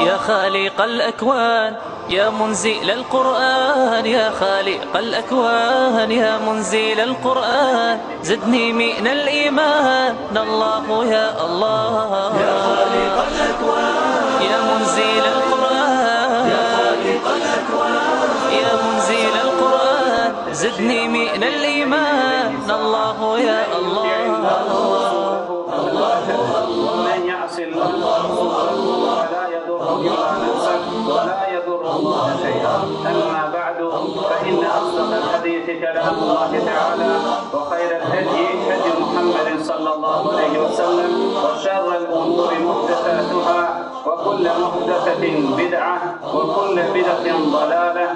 يا خالق الأكوان يا منزل القرآن يا خالق الأكوان يا منزل القرآن. زدني من الإيمان الله يا الله. يا خالق الأكوان. يا منزل القرآن. يا خالق الأكوان. يا منزل القرآن. زدني من الإيمان الله يا فلا يضر إلا نفسه ولا يضر الله شيئا. أما بعد فإن أصدق الحديث كلام الله تعالى وخير الهدي هدي محمد صلى الله عليه وسلم وشر الأمور محدثاتها وكل محدثة بدعة وكل بدعة ضلالة.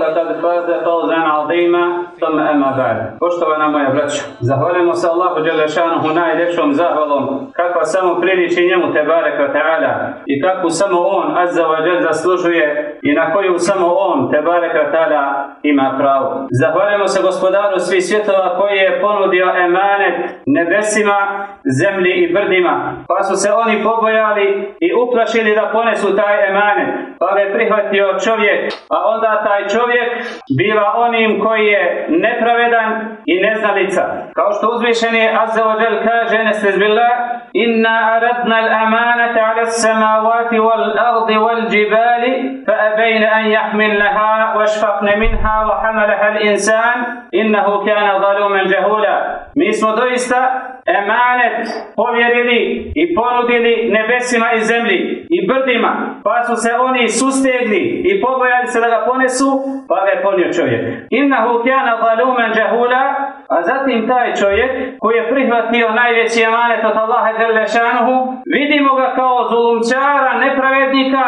فقد فاز فوزا عظيما ثم أما بعد Poštovana moja braća, zahvaljujemo se Allahu Đelešanuhu najljepšom zahvalom kakva samo priliči njemu te barek ta'ala i kakvu samo on azza wa jal zaslužuje i na koju samo on te barek ta'ala ima pravo. Zahvaljujemo se gospodaru svih svjetova koji je ponudio emanet nebesima, zemlji i brdima, pa su se oni pobojali i uplašili da ponesu taj emanet, pa ga je prihvatio čovjek, a onda taj čovjek biva onim koji je nepravedan i neznalica. Kao što uzvišeni Azza wa Jal kaže, nesrez billah, Inna aradna al-amanata ala samavati wal ardi wal jibali, fa abejna an jahmilnaha, vašfaqne minha, wa hamalaha al-insan, innahu kana zalumen jahula. Mi smo doista emanet povjerili i ponudili nebesima i zemlji i brdima, pa su se oni sustegli i pobojali se da ga ponesu, pa ga je ponio čovjek. Innahu kana zalumen jahula, a zatim taj čovjek koji je prihvatio najveći emanet od Allaha Đelešanuhu, vidimo ga kao zulumčara, nepravednika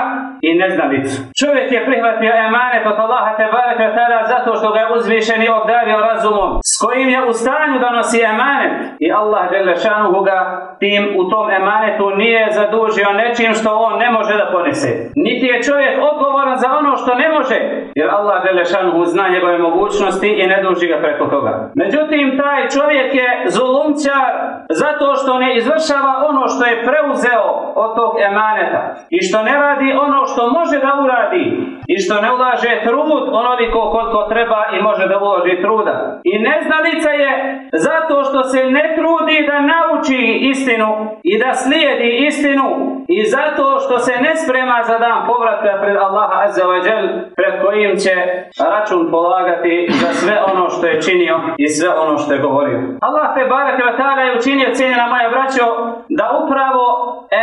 i neznalicu. Čovjek je prihvatio emanet od Allaha Tebareka zato što ga je uzvišeni obdario razumom, s kojim je u stanju da nosi emanet i Allah Đelešanuhu ga tim u tom emanetu nije zadužio nečim što on ne može da ponese. Niti je čovjek odgovoran za ono što ne može, jer Allah Đelešanuhu zna njegove mogućnosti i ne duži ga preko toga. Međutim, taj čovjek je zulumčar zato što ne izvršava ono što je preuzeo od tog emaneta i što ne radi ono što može da uradi i što ne ulaže trud onoliko koliko treba i može da uloži truda. I neznalica je zato što se ne trudi da nauči istinu i da slijedi istinu i zato što se ne sprema za dan povratka pred Allaha Jal pred kojim će račun polagati za sve ono što je činio i sve ono što je govorio. Allah te barek ta'ala je učinio cijenjena moja braćo da upravo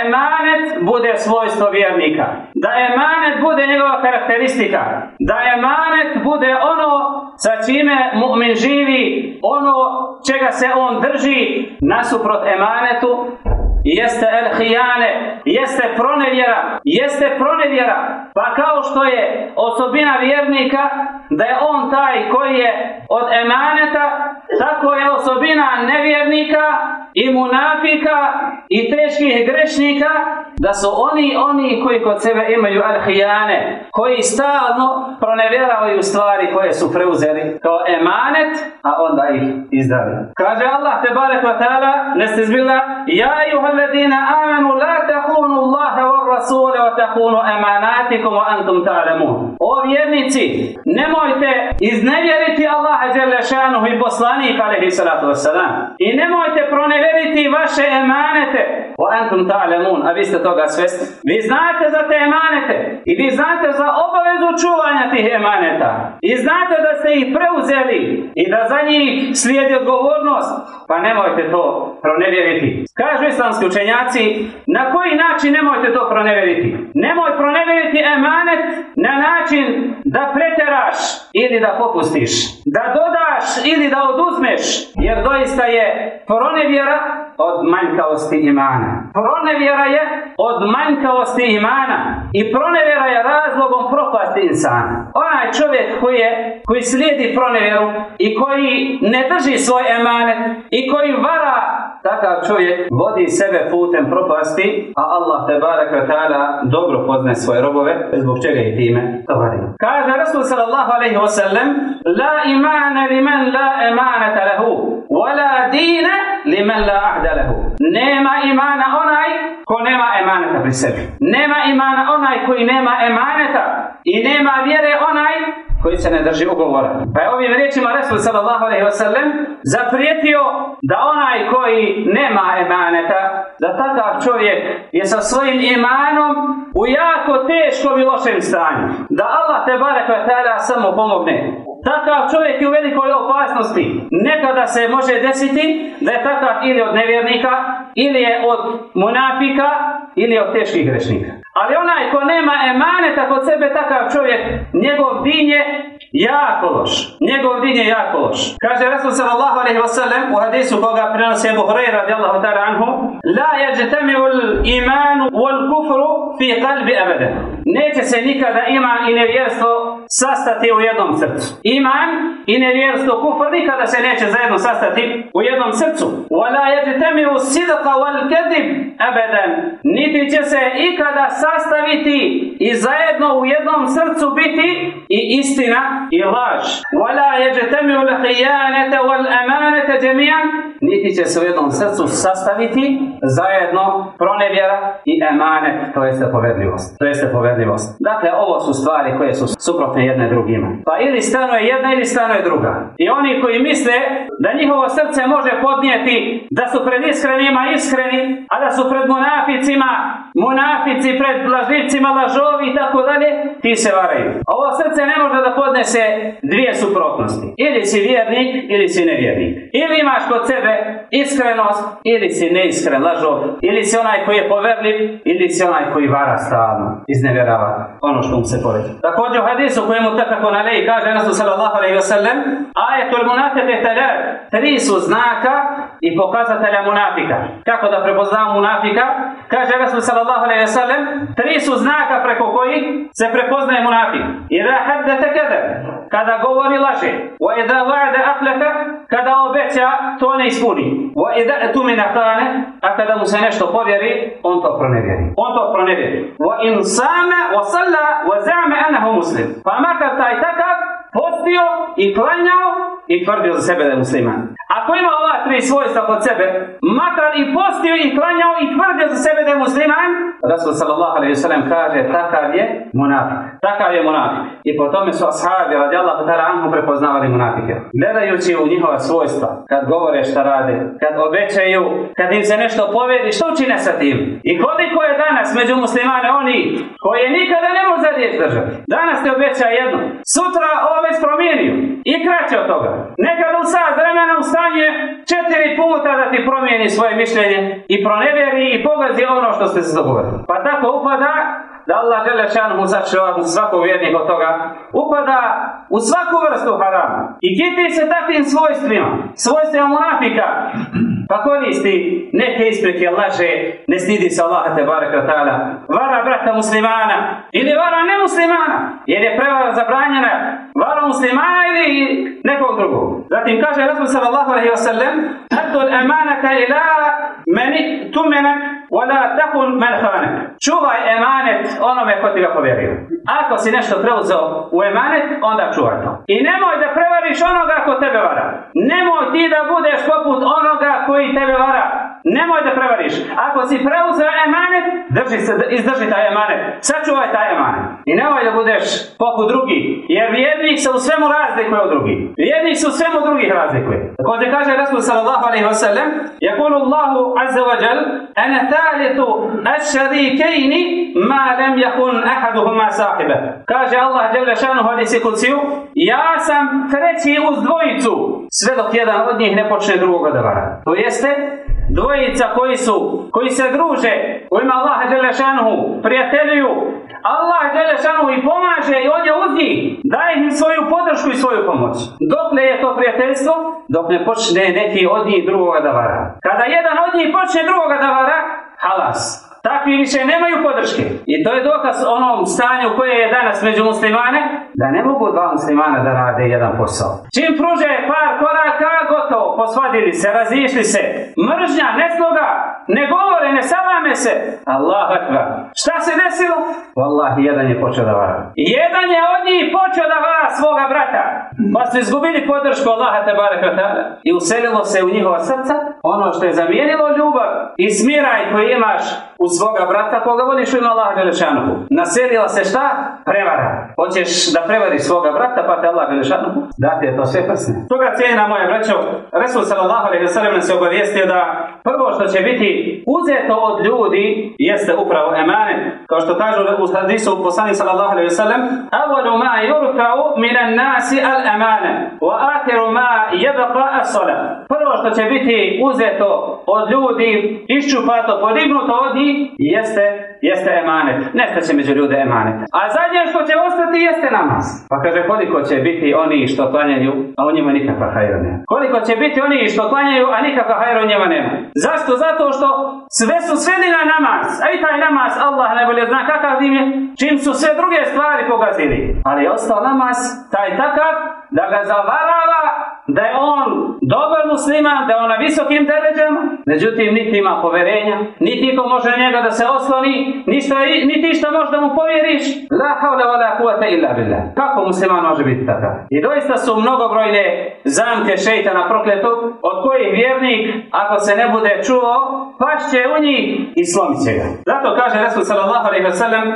emanet bude svojstvo vjernika. Da emanet bude njegova karakteristika. Da emanet bude ono sa čime mu'min živi, ono čega se on drži nasuprot emanetu jeste el hijane, jeste pronevjera, jeste pronevjera. Pa kao što je osobina vjernika da je on taj koji je od emaneta, tako je osobina nevjernika i munafika i teških grešnika da su oni oni koji kod sebe imaju al-hijane, koji stalno pronevjeravaju stvari koje su preuzeli kao emanet, a onda ih izdali. Kaže Allah te barek wa ta'ala, nestizbila, ja ayuha tahunu Allaha wa rasule wa tahunu emanatikum wa antum ta'lamun. O vjernici, nemojte iznevjeriti Allaha dželle šanuhu i poslanika alejhi salatu vesselam. I nemojte proneveriti vaše emanete wa antum ta'lamun, a vi ste toga svjesni. Vi znate za te emanete i vi znate za obavezu čuvanja tih emaneta. I znate da ste ih preuzeli i da za njih slijedi odgovornost, pa nemojte to pronevjeriti. Kažu islamski učenjaci, na koji način nemojte to pronevjeriti? Nemoj pronevjeriti emanet na način da preteraš ili da popustiš, da dodaš ili da oduzmeš, jer doista je pronevjera od manjkavosti imana. Pronevjera je od manjkavosti imana i pronevjera je razlogom propasti insana. Onaj čovjek koji, je, koji slijedi pronevjeru i koji ne drži svoj emanet i koji vara takav čovjek vodi sebe putem propasti, a Allah te baraka ta'ala dobro poznaje svoje robove, zbog čega i time to vadi. Kaže Rasul sallallahu alaihi wa sallam, La imana liman la emanata lahu, wa la dina liman la ahda lahu. Nema imana onaj ko nema emaneta pri sebi. Nema imana onaj koji nema emaneta i nema vjere onaj koji se ne drži ugovora. Pa je ovim riječima Resul sallallahu alaihi wasallam zaprijetio da onaj koji nema emaneta, da takav čovjek je sa svojim imanom u jako teškom i lošem stanju. Da Allah te barek tada samo pomogne. Takav čovjek je u velikoj opasnosti. Nekada se može desiti da je takav ili od nevjernika, ili je od munafika, ili od teških grešnika. Ali onaj ko nema emaneta kod sebe, takav čovjek, njegov din je jako loš. Njegov din je jako loš. Kaže Rasul sallallahu alaihi wa sallam u hadisu koga prenosi Ebu Hureyra radijallahu ta'ala anhu La jeđtemiu imanu wal kufru fi kalbi abada. Neće se nikada iman i nevjerstvo sastati u jednom srcu. Iman i nevjerstvo kufr nikada se neće zajedno sastati u jednom srcu. Wala jeđtemiu sidqa wal kadib abadan. Niti će se ikada sastaviti i zajedno u jednom srcu biti i istina i laž. Wala yajtami'u al-khiyanata wal-amanata jami'an. Niti će se u jednom srcu sastaviti zajedno pronevjera i emanet, to jeste povedljivost. To jeste povedljivost. Dakle, ovo su stvari koje su suprotne jedne drugima. Pa ili stanuje jedna ili stanuje druga. I oni koji misle da njihovo srce može podnijeti da su pred iskrenima iskreni, a da su pred munaficima munafici pred lažljivcima, lažovi i tako dalje, ti se varaju. Ovo srce ne može da podnese dvije suprotnosti. Ili si vjernik, ili si nevjernik. Ili imaš kod sebe iskrenost, ili si neiskren, lažov, ili si onaj koji je poverljiv, ili si onaj koji vara stalno, iznevjerava ono što mu se povedi. Također u hadisu kojemu tako na leji kaže Rasul sallallahu alaihi wa sallam, ajetul munafike talar, tri su znaka i pokazatelja munafika. Kako da prepoznamo munafika? Kaže Rasul sallallahu alaihi wa sallam, tri su znaka preko kojih se prepoznaje munafik. Ida haddete kada, kada govori laže. Wa ida va'da aflaka, kada obeća, to ne ispuni. Wa ida etumina hane, a kada mu se nešto povjeri, on to pronevjeri. On to pronevjeri. Wa in sama, wa salla, wa za'me anahu muslim. Pa makar taj takav, postio i klanjao i tvrdio za sebe da je musliman. Ako ima ova tri svojstva kod sebe, makar i postio i klanjao i tvrdio za sebe da je musliman, Rasul sallallahu alaihi sallam kaže takav je munafik. Takav je munafik. I po tome su ashabi radijallahu ta'ala anhu prepoznavali munafike. Gledajući u njihova svojstva, kad govore šta rade, kad obećaju, kad im se nešto povedi, što učine sa tim? I koliko je danas među muslimane oni koji nikada ne može za riječ držati. Danas te obeća jedno, sutra ovo već i kraće od toga. Nekad u sad vremena u stanje četiri puta da ti promijeni svoje mišljenje i pronevjeri i pogazi ono što ste se dogovorili. Pa tako upada da Allah žele šanuhu sačuva svakog vjernika od toga, upada u svaku vrstu harama. I kiti se takvim svojstvima, svojstvima munafika, pa koristi neke isprike laže, ne stidi se Allah te baraka ta'ala, vara brata muslimana ili vara nemuslimana, jer je prevara zabranjena vara muslimana ili nekog drugog. Zatim kaže Rasul sallallahu alaihi wa sallam, Addu al-amanata ila meni tumenak, wala takun man khanak. Čuvaj emanet onome ko ti ga povjerio. Ako si nešto preuzeo u emanet, onda čuvaj to. I nemoj da prevariš onoga ko tebe vara. Nemoj ti da budeš poput onoga koji tebe vara. Nemoj da prevariš. Ako si preuzeo emanet, drži se, izdrži taj emanet. Sačuvaj taj emanet. I nemoj da budeš poput drugih. Jer vjernik se u svemu razlikuje od drugih. Vjernik se u svemu drugih razlikuje. Također kaže Rasul sallallahu alaihi wa sallam, Jakulu Allahu azza wa jal, thalithu ash-sharikayni ma lam yakun ahaduhuma sahiba. Kaže Allah dželle šanu hadisi kuciju, ja sam treći uz dvojicu, sve dok jedan od njih ne počne drugoga da vara. To jeste, dvojica koji su, koji se druže, u ime Allaha dželle šanu, prijateljuju, Allah šanu i pomaže i on je uz njih, daje im svoju podršku i svoju pomoć. Dokle je to prijateljstvo? Dok ne počne neki od njih drugoga da vara. Kada jedan od njih počne drugoga da vara, halas, Takvi više nemaju podrške. I to je dokaz onom stanju koje je danas među muslimane, da ne mogu dva muslimana da rade jedan posao. Čim pruže par koraka, gotovo, posvadili se, razišli se. Mržnja, nesloga, ne govore, ne salame se. Allah akbar. Šta se desilo? Wallahi, jedan je počeo da vara. Jedan je od njih počeo da vara svoga brata. Pa su izgubili podršku Allaha te baraka I uselilo se u njihova srca ono što je zamijenilo ljubav i smiraj koji imaš u svoga brata koga voliš u ime Allaha Đelešanuhu. Naselila se šta? Prevara. Hoćeš da prevariš svoga brata pa te Allah Đelešanuhu? Da ti je to sve prsne. Toga cijena moja braćo, Resul sallallahu alaihi sallam je obavijestio da prvo što će biti uzeto od ljudi jeste upravo emanet. Kao što kažu u hadisu u poslani sallallahu alaihi sallam Avalu ma yurka'u minan nasi al amane wa akiru ma yabqa as Prvo što će biti uzeto od ljudi, iščupato, podignuto od njih, jeste, jeste emanet. Nestaće među ljude emanet. A zadnje što će ostati jeste namaz. Pa kaže koliko će biti oni što klanjaju, a u njima nikakva hajra nema. Koliko će biti oni što klanjaju, a nikakva hajra u njima nema. Zašto? Zato što sve su sveli na namaz. A i taj namaz Allah najbolje zna kakav im je, čim su sve druge stvari pogazili. Ali je ostao namaz, taj takav, da ga zavarava da je on dobar musliman, da je on na visokim deređama, međutim niti ima poverenja, niti ko može njega da se osloni, ništa, niti što možda mu povjeriš. La havla wa la illa billah. Kako musliman može biti takav? I doista su mnogobrojne zamke šeitana prokletog, od kojih vjernik, ako se ne bude čuo, pašće u njih i slomit će ga. Zato kaže Rasul sallallahu alaihi wa sallam,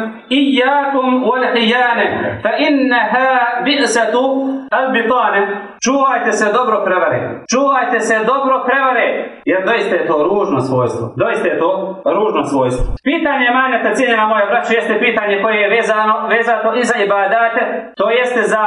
Iyakum wal hijane, fa innaha bi'satu al bitane. Čuvajte se dobro prevare. Čuvajte se dobro prevare. Jer doista je to ružno svojstvo. Doista je to ružno svojstvo. Pitanje maneta cijenjena moja braća jeste pitanje koje je vezano, vezato i za ibadate. To jeste za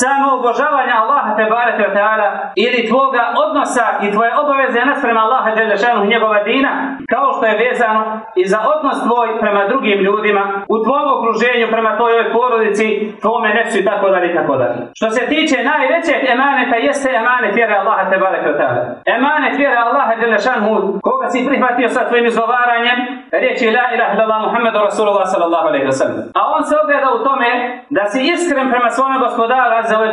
samo obožavanje Allaha te barete ta'ala ili tvoga odnosa i tvoje obaveze nasprema Allaha Đelešanu njegova dina kao što je vezano i za odnos tvoj prema drugim ljudima u tvom okruženju prema tvojoj porodici tvome nefsu i tako dalje tako dalje. Što se tiče najvećeg emaneta jeste emanet vjere Allaha te bareke ta'ala. Emanet vjere Allaha dželle koga si prihvatio sa tvojim izgovaranjem riječi la ilaha illallah Muhammedu Rasulullah sallallahu alejhi ve sellem. A on se ogleda u tome da si iskren prema svome gospodaru azza wa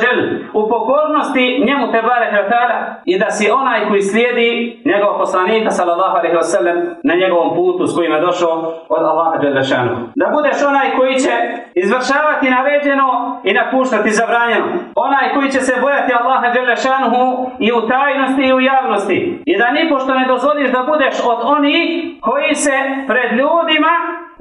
u pokornosti njemu te bareke ta'ala i da si onaj koji slijedi njegovog poslanika sallallahu alejhi ve sellem na njegovom putu s kojim je došao od Allaha dželle Da budeš onaj koji će izvršavati naređeno i napuštati zabranjeno. Onaj koji će se bojati Allaha Đelešanuhu i u tajnosti i u javnosti. I da nipošto ne dozvoliš da budeš od onih koji se pred ljudima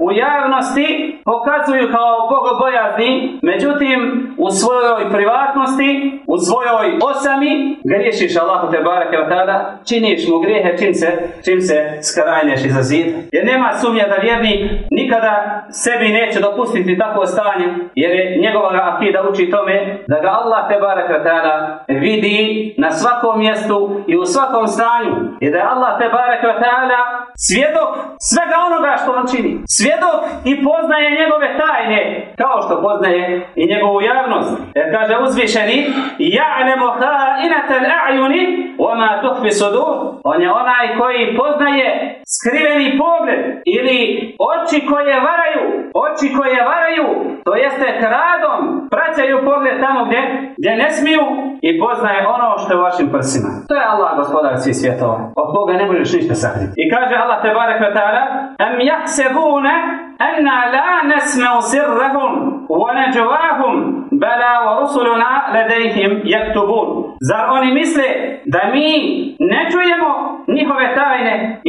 u javnosti pokazuju kao bogobojazni, međutim u svojoj privatnosti, u svojoj osami, griješiš Allahu te barake tada, činiš mu grijehe čim se, čim se skrajneš iza zid. Jer nema sumnja da vjernik nikada sebi neće dopustiti takvo stanje, jer je njegova akida uči tome da ga Allah te barake tada vidi na svakom mjestu i u svakom stanju. I da je Allah te barake tada svjedok svega onoga što on čini svjedok i poznaje njegove tajne, kao što poznaje i njegovu javnost. Jer kaže uzvišeni, ja'lemu ha'inatel a'juni, ma tuhfi sudur. On je onaj koji poznaje skriveni pogled ili oči koje varaju, oči koje varaju, to jeste kradom, praćaju pogled tamo gdje, gdje ne smiju i poznaje ono što je u vašim prsima. To je Allah gospodar svih svjetova. Od koga ne možeš ništa sakriti. I kaže Allah الله تبارك وتعالى أم يحسبون أنا لا نسمع سرهم ونجواهم بلى ورسلنا لديهم يكتبون. Zar oni misle da mi ne čujemo njihove tajne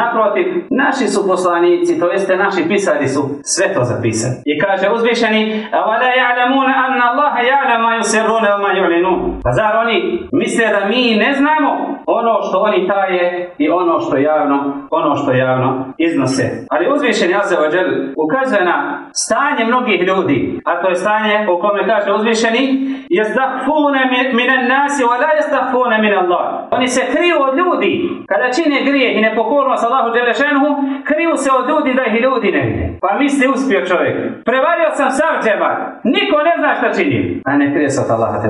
Naprotiv, naši su poslanici, to jeste naši pisari su sve to zapisali. I kaže uzvišeni, وَلَا يَعْلَمُونَ أَنَّ اللَّهَ يَعْلَمَ مَا يُسِرُّونَ وَمَا يُعْلِنُونَ Pa zar oni misle da mi ne znamo ono što oni taje i ono što javno, ono što javno iznose. Ali uzvišeni Azeođel ukazuje na stanje mnogih ljudi, a to je stanje u kome kaže uzvišeni Jezdahfune minen nasi wa la jezdahfune min Allah. Oni se kriju od ljudi kada čine grije i nepokornost Allahu Đelešanhu, kriju se od ljudi da ih ljudi ne vide. Pa misli uspio čovjek. Prevario sam sav džebar. Niko ne zna šta čini. A ne krije se od Allaha te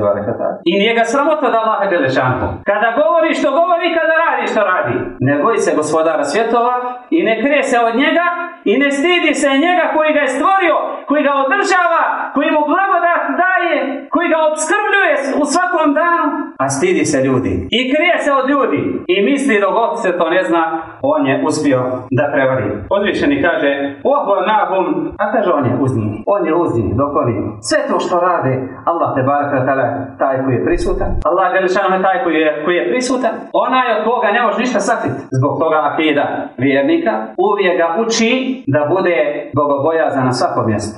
I nije ga sramota da Allaha Đelešanhu. Kada govori što govori, kada radi što radi. Ne boji se gospodara svjetova i ne krije se od njega i ne stidi se njega koji ga je stvorio, koji ga održava, koji mu blagodat daje, koji ga obskrbljuje u svakom danu, a stidi se ljudi. I krije se od ljudi. I misli dok se to ne zna, on je uspio da prevari. Odvišeni kaže, ohvo nahum, a kaže on je uz njih. On je uz njih, dok oni. Sve to što rade, Allah te baraka taj koji je prisutan. Allah je taj koji je, koji je prisutan. Onaj od koga ne može ništa sakriti. Zbog toga akida vjernika uvijek ga uči da bude bogobojazan na svakom mjestu.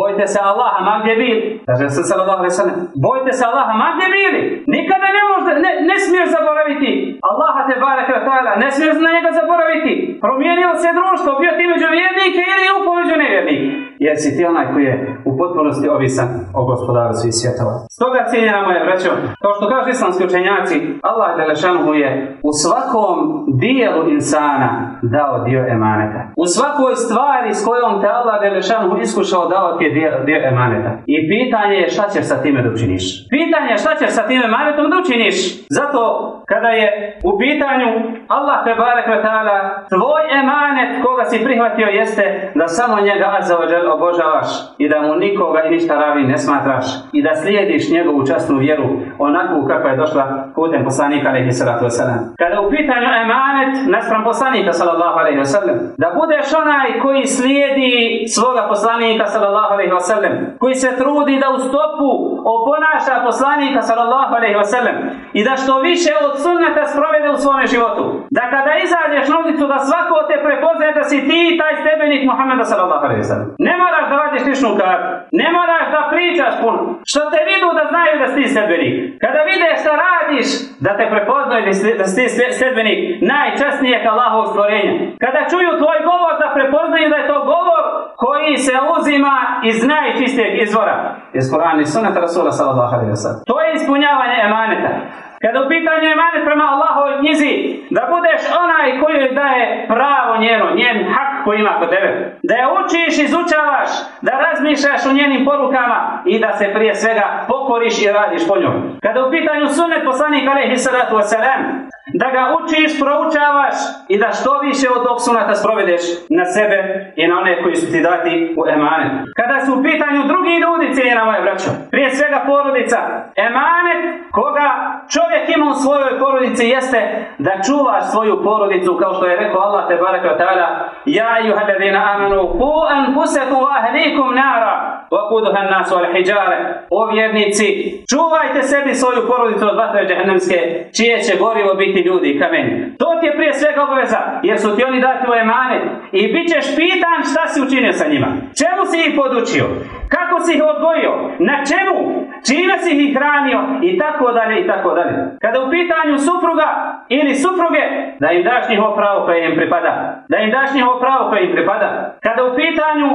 Bojte se Allaha ma gdje bili. Kaže se sallallahu alejhi ve Bojte se Allaha ma gdje bili. Nikada ne možete ne, ne smiješ zaboraviti Allaha te baraka ta'ala. Ne smiješ na njega zaboraviti. Promijenilo se društvo, bio ti među vjernike ili u među nevjernike. Jer si ti onaj koji je u potpunosti ovisan o gospodaru svih svjetova. Stoga cijenjena moja braćo, kao što kažu islamski učenjaci, Allah Đelešanuhu je u svakom dijelu insana dao dio emaneta. U svakoj stvari s kojom te Allah Đelešanuhu iskušao dao ti je dio, dio emaneta. I pitanje je šta ćeš sa time da učiniš. Pitanje je šta ćeš sa time emanetom da učiniš. Zato kada je u pitanju Allah te barek tvoj emanet koga si prihvatio jeste da samo njega azzawajal obožavaš i da mu nikoga i ništa ravi ne smatraš i da slijediš njegovu časnu vjeru onakvu kakva je došla putem poslanika alaihi salatu wasalam. Kada u pitanju emanet naspram poslanika sallallahu alaihi wasalam, da budeš onaj koji slijedi svoga poslanika sallallahu alaihi wasalam, koji se trudi da u stopu oponaša poslanika sallallahu alaihi wasalam i da što više od sunneta sprovede u svome životu. Da kada izađeš na ulicu da svako te prepoznaje da si ti taj stebenik Muhammeda sallallahu alaihi wasalam. Ne moraš da vadiš ličnu kartu. Ne moraš da pričaš puno. Što te vidu da znaju da si ti. Kada vide šta radiš, da te prepoznaju da si ti stebenik najčasnijeg Allahovog stvorenja. Kada čuju tvoj govor da prepoznaju da je to govor koji se uzima iz najčistijeg izvora. Iz Korana i Sunnata Rasula sallallahu alaihi wasallam. To je ispunjavanje emaneta. Kada u pitanju emanet prema Allahovoj knjizi, da budeš onaj koji daje pravo njeno, njen hak koji ima kod tebe. Da je učiš, izučavaš, da razmišljaš o njenim porukama i da se prije svega pokoriš i radiš po njom. Kada u pitanju sunet poslanik alaihi salatu wasalam, da ga učiš, proučavaš i da što više od tog sunata sprovedeš na sebe i na one koji su ti dati u emanet. Kada su u pitanju drugi ljudi, cijena moje braćo, prije svega porodica, emanet koga čovjek ima u svojoj porodici jeste da čuvaš svoju porodicu kao što je rekao Allah te baraka ta'ala Ja ayuha alladhina amanu ku anfusakum wa ahlikum nara wa wal hijara O vjernici, čuvajte sebi svoju porodicu od vatre džehennemske, čije će gorivo biti ljudi i kameni. To ti je prije svega obaveza, jer su ti oni dati u emanet i bit ćeš pitan šta si učinio sa njima. Čemu si ih podučio? Kako si ih odgojio? Na čemu? Čime si ih hranio? I tako dalje i tako dalje. Kada u pitanju supruga ili supruge, da im daš njihovo pravo koje im pripada. Da im daš njihovo pravo koje im pripada. Kada u pitanju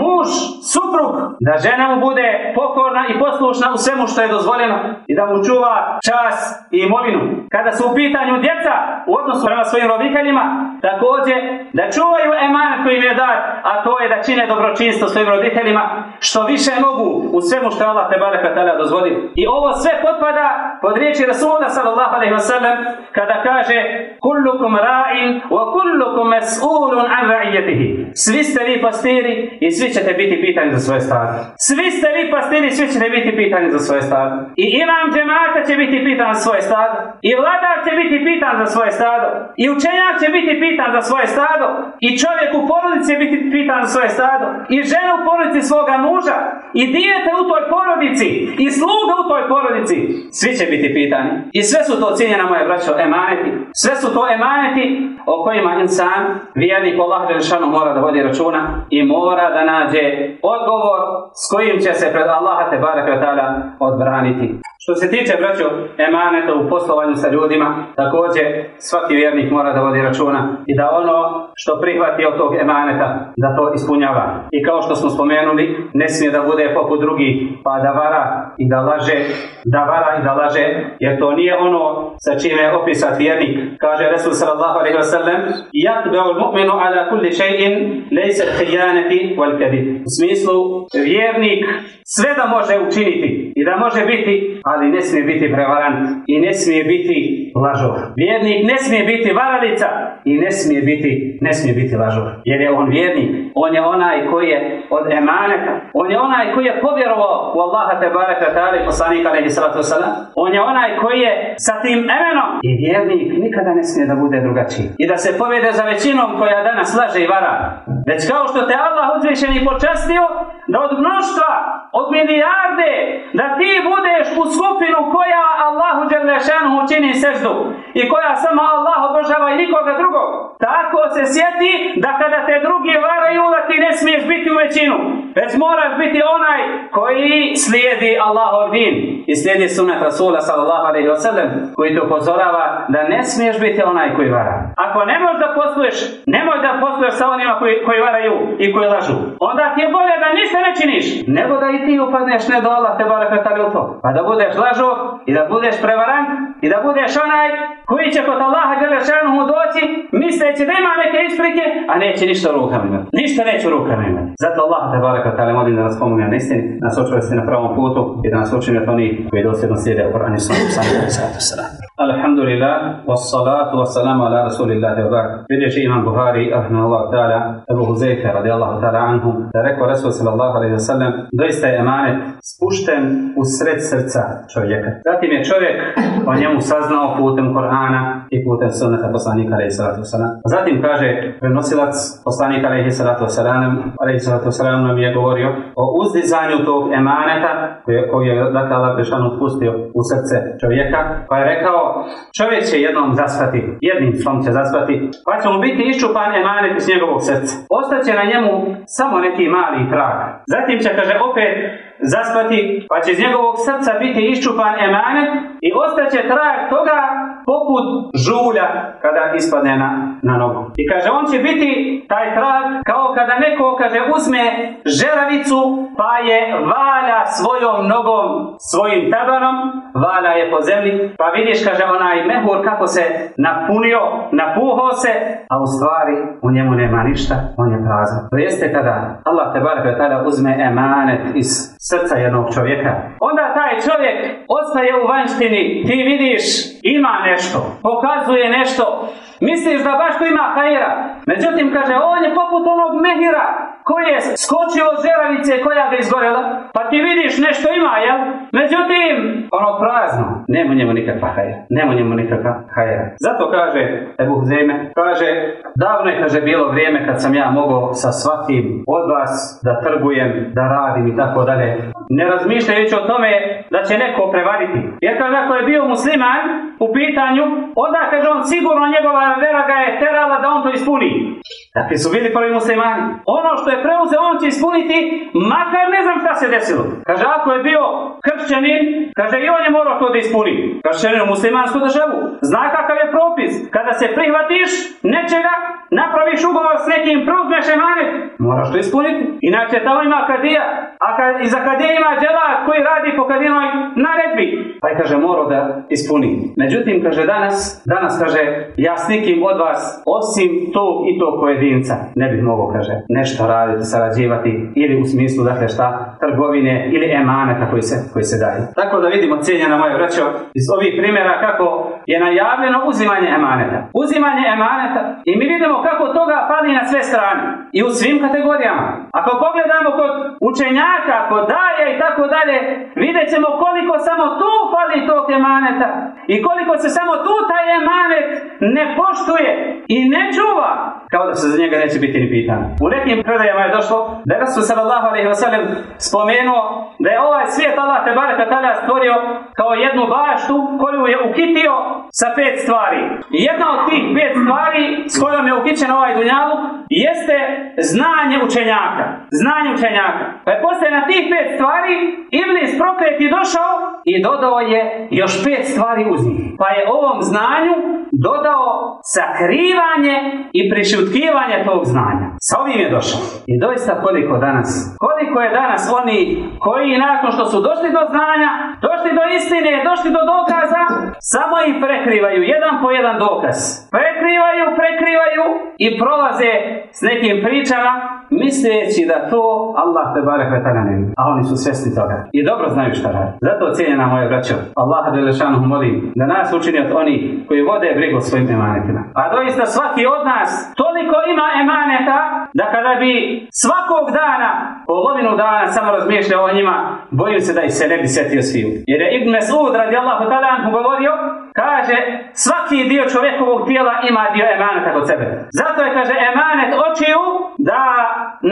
muž, suprug, da žena mu bude pokorna i poslušna u svemu što je dozvoljeno i da mu čuva čas i imovinu. Kada su u pitanju djeca u odnosu prema svojim roditeljima, također da čuvaju eman koji im je dat, a to je da čine dobročinstvo svojim roditeljima, što više mogu u svemu što Allah te baraka dozvoli. I ovo sve potpada pod riječi Rasula sallallahu alaihi wa sallam kada kaže kullukum ra'in wa kullukum mas'ulun an ra'iyatihi. Svi ste vi pastiri i svi ćete biti pitani za svoje stado. Svi ste vi pastiri, svi ćete biti pitani za svoje stado. I imam džemata će biti pitan za svoje stado. I vladar će biti pitan za svoje stado. I učenjak će biti pitan za svoje stado. I čovjek u porodici biti pitan za svoje stado. I žena u porodici svoga muža. I dijete u toj porodici. I sluga u toj porodici. Svi će biti pitani. I sve su to cijenjena moje braćo emaneti. Sve su to emaneti o kojima insan, vjernik Allah Đelšanu mora da vodi računa i mora da nađe odgovor s kojim će se pred Allaha te baraka odbraniti. Što se tiče, braćo, emaneta u poslovanju sa ljudima, također svaki vjernik mora da vodi računa i da ono što prihvati od tog emaneta, da to ispunjava. I kao što smo spomenuli, ne smije da bude poput drugih, pa da vara i da laže, da vara i da laže, jer to nije ono sa čime je opisat vjernik. Kaže Resul sallallahu alaihi wa sallam, mu'minu ala kulli shay'in lejse khijaneti wal kadib. U smislu, vjernik sve da može učiniti da može biti, ali ne smije biti prevarant i ne smije biti lažov. Vjernik ne smije biti varalica i ne smije biti, ne smije biti lažov. Jer je on vjernik, on je onaj koji je od emaneta, on je onaj koji je povjerovao u Allaha te baraka ta'ala poslanika alaihi salatu wasalam. On je onaj koji je sa tim emenom i vjernik nikada ne smije da bude drugačiji. I da se povede za većinom koja danas laže i vara. Već kao što te Allah uzvišeni počastio, da od mnoštva, od milijarde, da ti budeš u skupinu koja Allahu Đerlešanu učini seždu i koja samo Allah obožava i nikoga drugog. Tako se sjeti da kada te drugi varaju da ti ne smiješ biti u većinu, već moraš biti onaj koji slijedi Allahov din i slijedi sunet Rasula sallallahu alaihi wasallam koji te upozorava da ne smiješ biti onaj koji vara. Ako ne možeš da posluješ, nemoj da posluješ sa onima koji, koji varaju i koji lažu. Onda ti je bolje da ništa ne činiš, nego da i ti upadneš ne do Allah te barakatali u to. Pa da budeš lažo i da budeš prevarant i da budeš onaj koji će kod Allaha Đelešanuhu doći misleći da ima neke isprike, a neće ništa u rukama imati. Ništa neće u rukama imati. Zato Allah te barakatali molim da nas pomogne na istini, nas očuvesti na pravom putu i da nas učini od onih koji dosljedno slijede u Koranu sallallahu Alhamdulillah, wassalatu wassalamu ala rasulillahi wa ba'd. Bilježi imam Buhari, rahimahullah ta'ala, Ebu Huzeyfe radijallahu ta'ala anhum, da rekao Rasul sallallahu alaihi wa sallam, doista je emanet spušten u sred srca čovjeka. Zatim je čovjek o njemu saznao putem Korana i putem sunnata poslanika alaihi salatu wasalam. Zatim kaže prenosilac poslanika alaihi salatu wasalam, alaihi salatu wasalam nam je govorio o uzdizanju tog emaneta koji je dakle Allah Bešanu spustio u srce čovjeka, pa je rekao čovjek će jednom zaspati, jednim snom će zaspati, pa će mu biti iščupan emanet iz njegovog srca. Ostaće na njemu samo neki mali trag. Zatim će, kaže, opet zaspati, pa će iz njegovog srca biti iščupan emanet i ostaće trag toga poput žulja kada ispadne na, na nogu. I kaže, on će biti taj trag kao kada neko, kaže, uzme žeravicu pa je valja svojom nogom, svojim tabanom, valja je po zemlji, pa vidiš, kaže, onaj mehur kako se napunio, napuho se, a u stvari u njemu nema ništa, on je prazan. To jeste kada Allah te barbe tada uzme emanet iz srca jednog čovjeka. Onda taj čovjek ostaje u vanštini, ti vidiš, ima nešto, pokazuje nešto, misliš da baš tu ima hajera. Međutim, kaže, on je poput onog mehira koji je skočio od žeravice koja ga izgorela, pa ti vidiš nešto ima, jel? Međutim, ono prazno, nema njemu nikakva hajera, nema njemu nikakva hajera. Zato kaže Ebu Huzeme, kaže, davno je, kaže, bilo vrijeme kad sam ja mogao sa svakim od vas da trgujem, da radim i tako dalje, ne razmišljajući o tome da će neko prevariti. Jer kaže, ako je bio musliman u pitanju, onda kaže on sigurno njegova vera ga je terala da on to ispuni. Dakle su bili prvi muslimani. Ono što je preuzeo, on će ispuniti, makar ne znam šta se desilo. Kaže, ako je bio kršćanin, kaže, i on je morao to da ispuni. Kršćanin u muslimansku državu. Zna kakav je propis. Kada se prihvatiš nečega, napraviš ugovor s nekim, preuzmeš emanet, moraš to ispuniti. Inače, tamo ima kadija, a kad, iza kadija ima dželat koji radi po kadinoj naredbi. Pa je, kaže, morao da ispuni. Međutim, kaže, danas, danas, kaže, ja s nikim od vas, osim tog i tog pojedinca, ne bih mogao, kaže, nešto raditi, sarađivati, ili u smislu, dakle, šta, trgovine, ili emaneta koji se, koji se daje. Tako da vidimo, cijenjena moja braćo, iz ovih primjera kako je najavljeno uzimanje emaneta. Uzimanje emaneta i mi vidimo kako toga pali na sve strane i u svim kategorijama. Ako pogledamo kod učenjaka, kod daje i tako dalje, vidjet ćemo koliko samo tu fali tog emaneta i koliko se samo tu taj emanet ne poštuje i ne čuva, kao da se za njega neće biti ni pitan. U nekim predajama je došlo da je Rasul sallallahu alaihi wasallam spomenuo da je ovaj svijet Allah te tada stvorio kao jednu baštu koju je ukitio sa pet stvari. Jedna od tih pet stvari s kojom je ukićen ovaj dunjalu jeste znanje učenjaka. Znanje učenjaka. Pa je poslije na tih pet stvari Iblis prokleti došao i dodao je još pet stvari uz njih. Pa je ovom znanju dodao sakrivanje i prišutkivanje tog znanja. Sa ovim je došao. I doista koliko danas, koliko je danas oni koji nakon što su došli do znanja, došli do istine, došli do dokaza, samo ih prekrivaju jedan po jedan dokaz. Prekrivaju, prekrivaju i prolaze s nekim pričama misleći da to Allah te barek ne a oni su svjesni toga i dobro znaju šta radi. Zato cijenjena moje braćo, Allah Đelešanu molim da nas učini od onih koji vode brigu svojim emanetima. A doista svaki od nas toliko ima emaneta da kada bi svakog dana, polovinu dana samo razmišljao o njima, bojim se da ih se ne bi sjetio sviju. Jer je Ibn Mesud radijallahu ta'ala govorio, kaže svaki dio čovjekovog tijela ima dio emaneta kod sebe. Zato je kaže emanet očiju da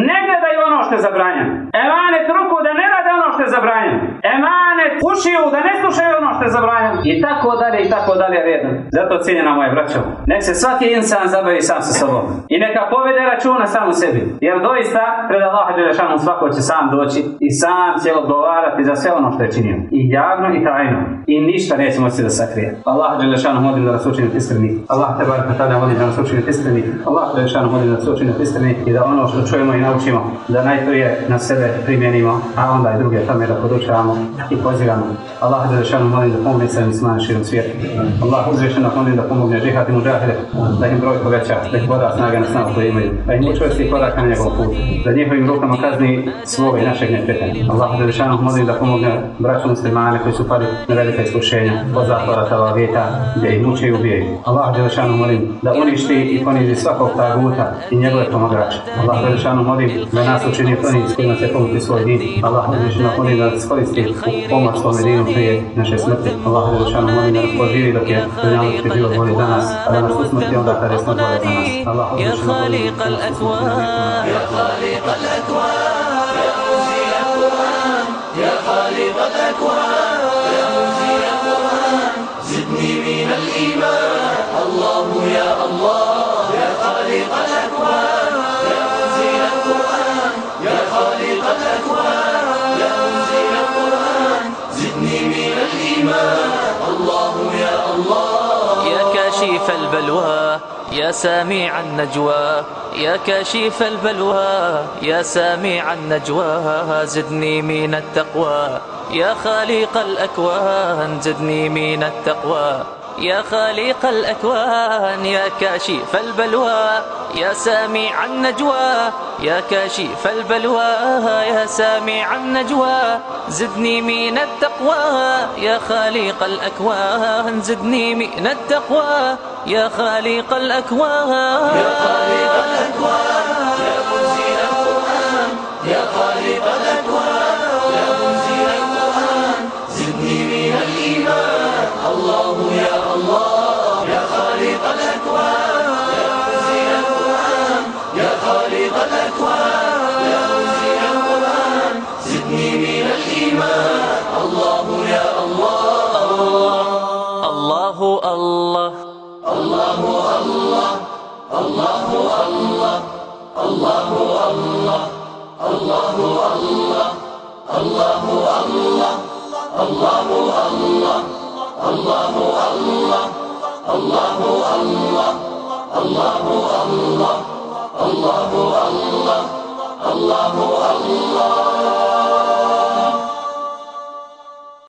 ne gledaju ono što je zabranjeno. Emanet ruku da ne ono što je zabranjeno. Emanet ušiju da ne slušaju ono što je zabranjeno. I tako dalje i tako dalje redom. Zato cijenjena moje braćo. Nek se svaki insan zabavi sam sa sobom. I neka povede računa sam u sebi. Jer doista pred Allaha Đelešanu svako će sam doći i sam će odgovarati za sve ono što je činio. I javno i tajno. I ništa neće moći da sakrije. Allah Đelešanu molim da nas učini iskreni. Allah te bar tada molim da nas učini iskreni. Allah Đelešanu molim da nas učini iskreni i da ono što čujemo i naučimo da najprije na sebe primjenimo, a onda i druge tome da podučavamo i pozivamo. Allah Đelešanu molim da pomogne se muslimani širom svijetu. Allah uzrešeno molim da pomogne džihad i muđahide, da im broj poveća, da ih voda snaga na snagu koju imaju, da im učvrsti korak na njegov put, da njihovim rukama kazni svoga i našeg neprijatelja. Allah Đelešanu molim da pomogne braću muslimane koji su pali na velika iskušenja od tava vijeta gdje ih muče i ubijaju. Allah Đelešanu molim da uništi i ponizi svakog taguta i njegove pomagače. Allah Đelešanu molim da nas učini s kojima će pomoći svoj din. Allah Đelešanu odpowiada z swoich pomoc pomyliłem, że je nasze smrti. Allah Jerusalem molim, da nas poživi dok je dunjalski život voli danas, a da nas usmrti onda kada je smrt voli danas. Allah Jerusalem molim, da nas usmrti onda kada je smrt voli danas. يا منزل القرآن زدني من الإيمان الله يا الله يا كاشف البلوى يا سامع النجوى يا كاشف البلوى يا سامع النجوى زدني من التقوى يا خالق الأكوان زدني من التقوى. يا خالق الأكوان يا كاشف البلوى يا سامع النجوى يا كاشف البلوى يا سامع النجوى زدني من التقوى يا خالق الأكوان زدني من التقوى يا خالق الأكوان يا خالق الأكوان يا منزل القرآن يا خالق الأكوان.